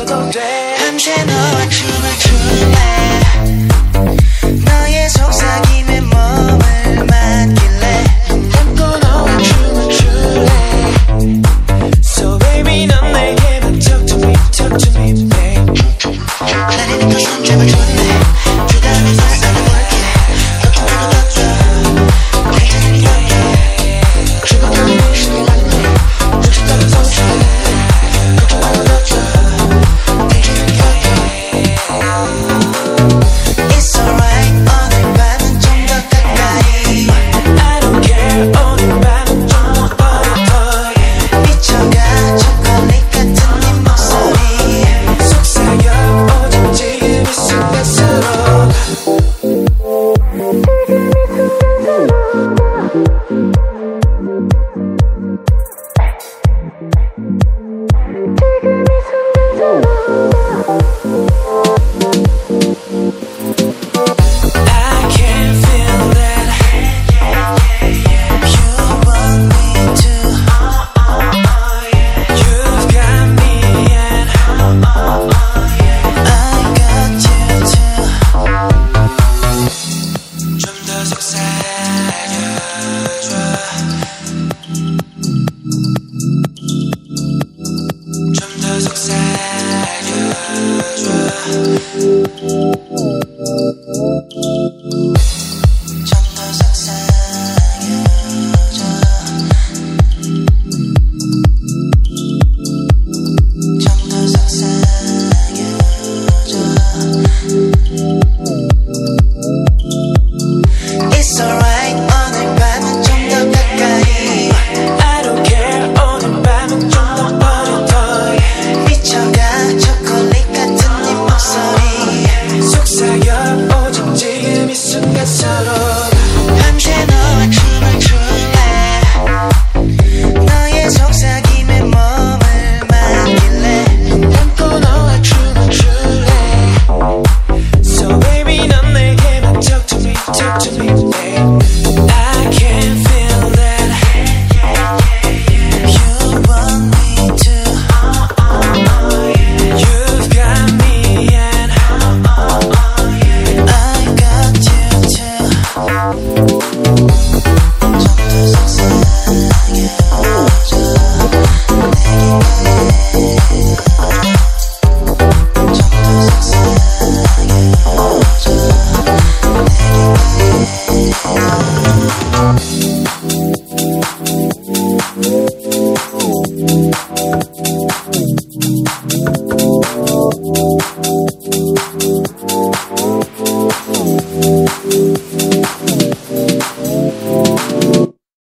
없어도 돼. 함께 너와